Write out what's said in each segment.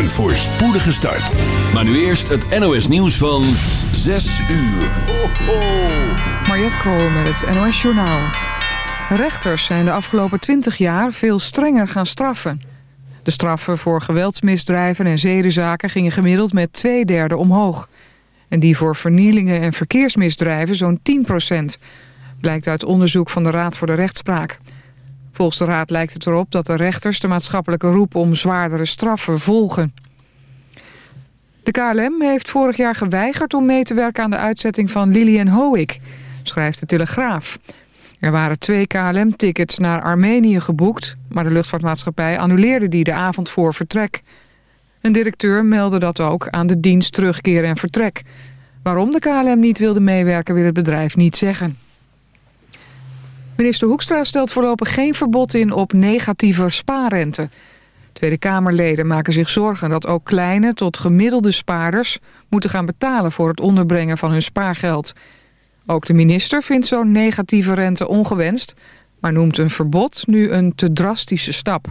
Een voorspoedige start. Maar nu eerst het NOS nieuws van 6 uur. Ho. Mariette Krol met het NOS Journaal. Rechters zijn de afgelopen 20 jaar veel strenger gaan straffen. De straffen voor geweldsmisdrijven en zedenzaken gingen gemiddeld met twee derde omhoog. En die voor vernielingen en verkeersmisdrijven zo'n 10 procent. Blijkt uit onderzoek van de Raad voor de Rechtspraak. Volgens de Raad lijkt het erop dat de rechters de maatschappelijke roep om zwaardere straffen volgen. De KLM heeft vorig jaar geweigerd om mee te werken aan de uitzetting van Lilian Hoek, schrijft de Telegraaf. Er waren twee KLM-tickets naar Armenië geboekt... maar de luchtvaartmaatschappij annuleerde die de avond voor vertrek. Een directeur meldde dat ook aan de dienst terugkeer en vertrek. Waarom de KLM niet wilde meewerken wil het bedrijf niet zeggen. Minister Hoekstra stelt voorlopig geen verbod in op negatieve spaarrente. Tweede Kamerleden maken zich zorgen dat ook kleine tot gemiddelde spaarders... moeten gaan betalen voor het onderbrengen van hun spaargeld... Ook de minister vindt zo'n negatieve rente ongewenst... maar noemt een verbod nu een te drastische stap.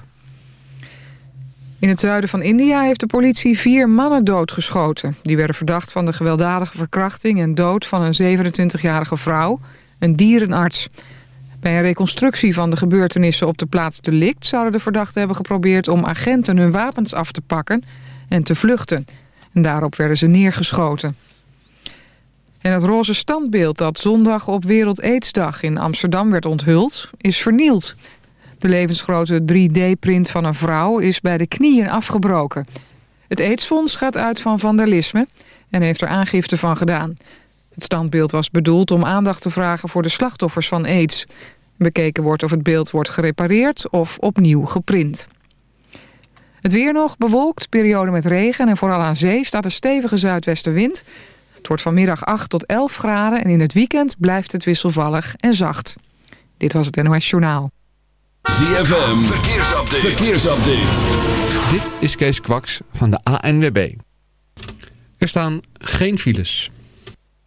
In het zuiden van India heeft de politie vier mannen doodgeschoten. Die werden verdacht van de gewelddadige verkrachting en dood van een 27-jarige vrouw, een dierenarts. Bij een reconstructie van de gebeurtenissen op de plaats delict... zouden de verdachten hebben geprobeerd om agenten hun wapens af te pakken en te vluchten. En daarop werden ze neergeschoten. En het roze standbeeld dat zondag op Wereld Aidsdag in Amsterdam werd onthuld, is vernield. De levensgrote 3D-print van een vrouw is bij de knieën afgebroken. Het aidsfonds gaat uit van vandalisme en heeft er aangifte van gedaan. Het standbeeld was bedoeld om aandacht te vragen voor de slachtoffers van aids. Bekeken wordt of het beeld wordt gerepareerd of opnieuw geprint. Het weer nog bewolkt, periode met regen en vooral aan zee staat een stevige zuidwestenwind... Het wordt vanmiddag 8 tot 11 graden en in het weekend blijft het wisselvallig en zacht. Dit was het NOS Journaal. ZFM, verkeersupdate. verkeersupdate. Dit is Kees Kwaks van de ANWB. Er staan geen files.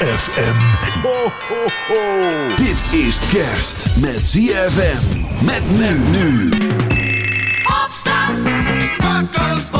ZFM. Ho, ho, ho. Dit is kerst met ZFM. Met men nu. Opstand. Wakker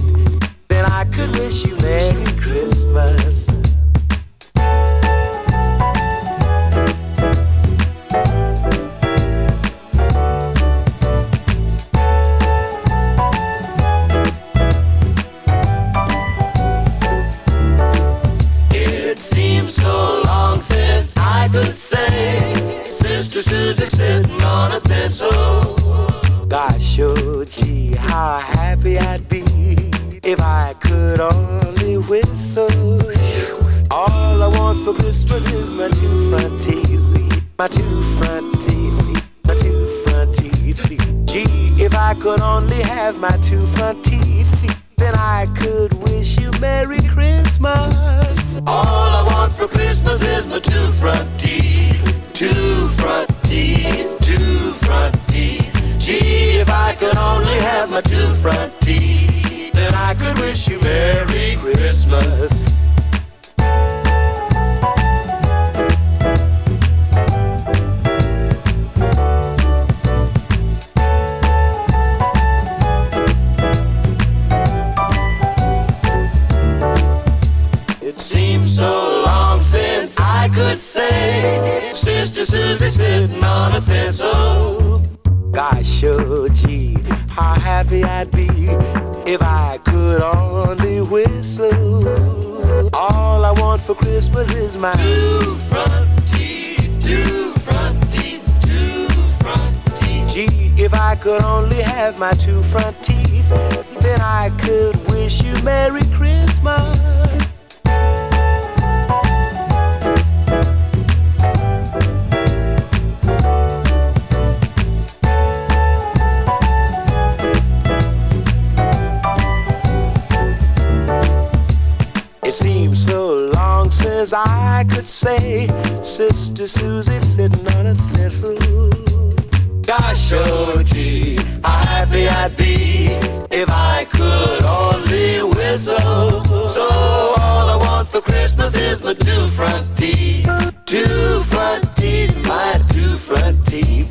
to Susie sitting on a thistle. Gosh, oh gee, how happy I'd be if I could only whistle. So all I want for Christmas is my two front teeth, two front teeth, my two front teeth.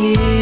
you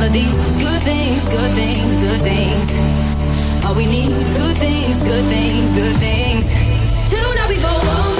all of these good things, good things, good things. All we need, good things, good things, good things. Till now we go home.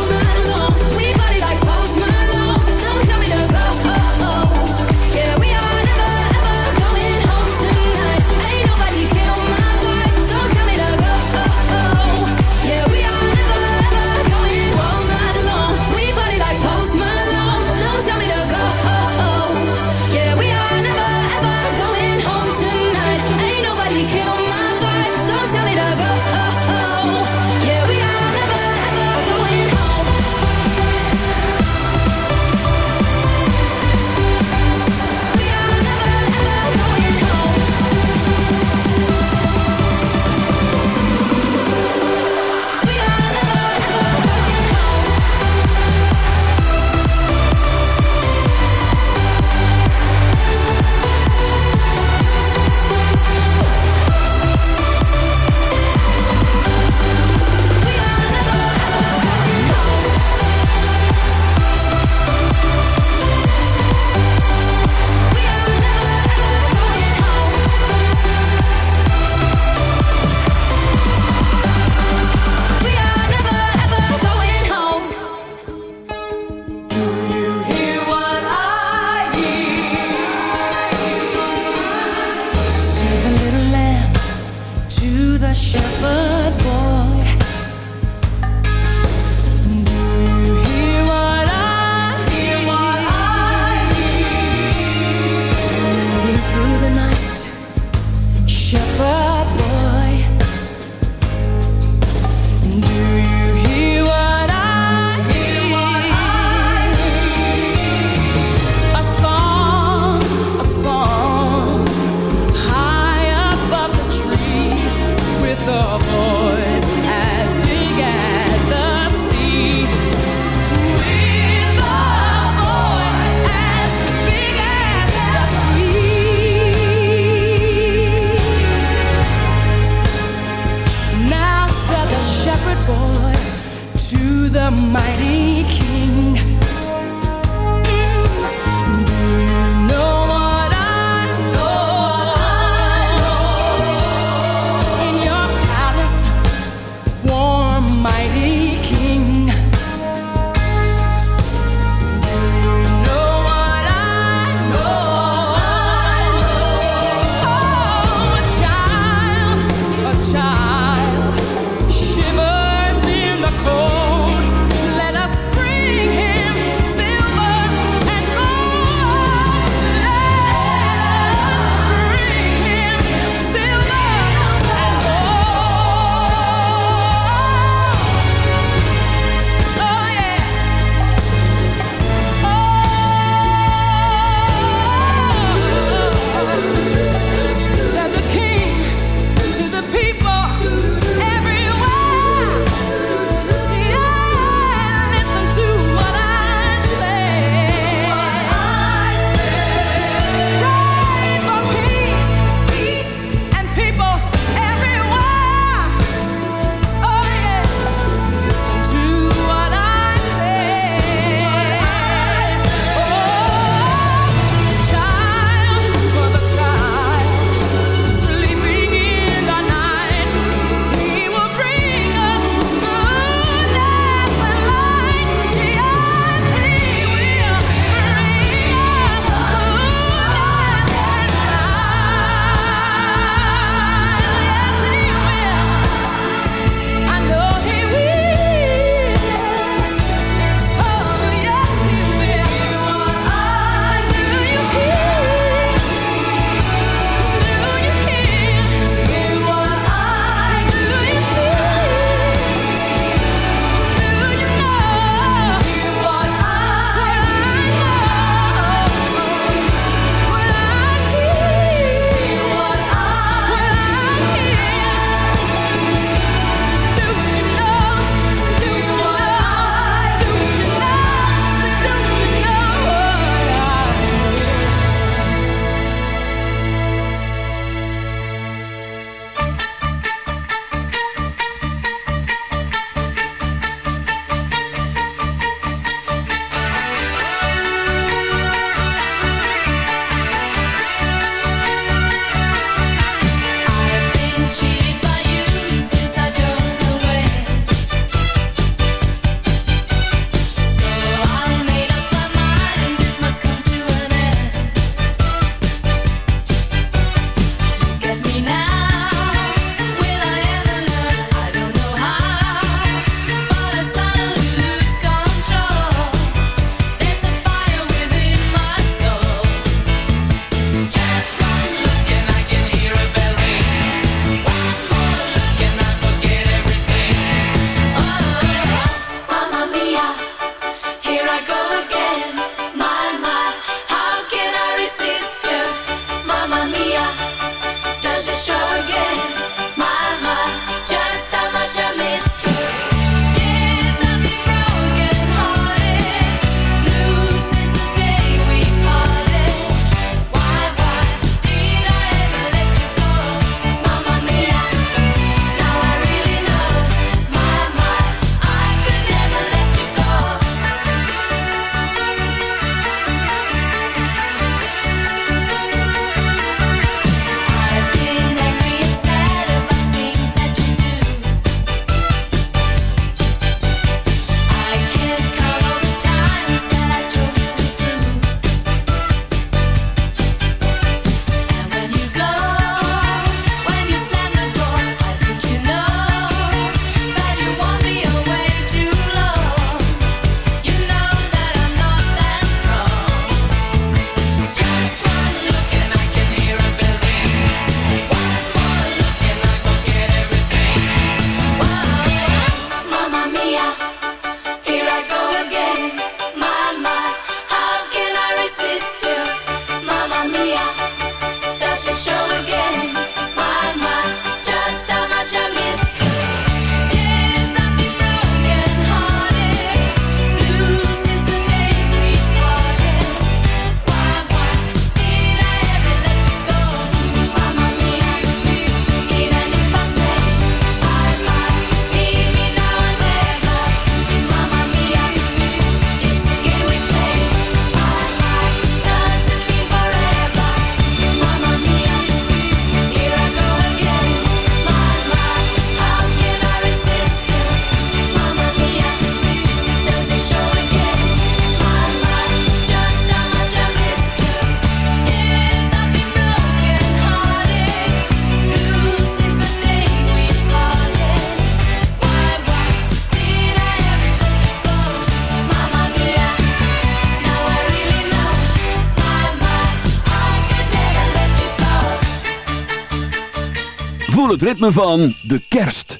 Ritme van de kerst.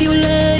if you let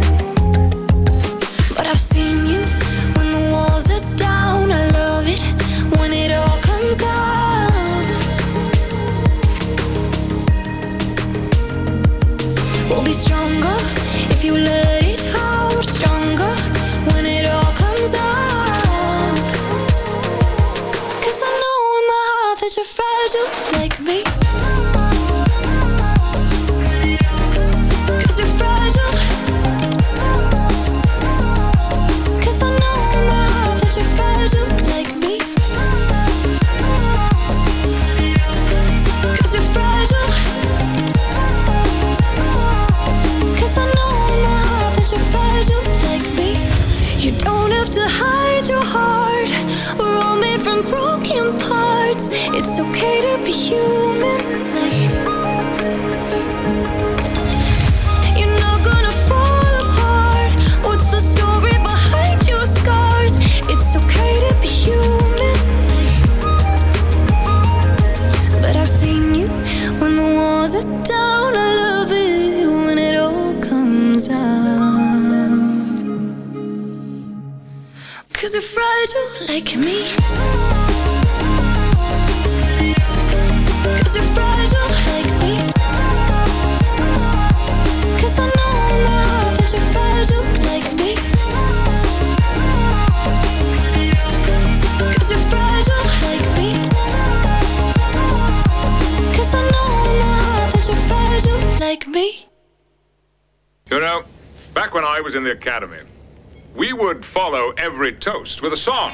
Toast with a song.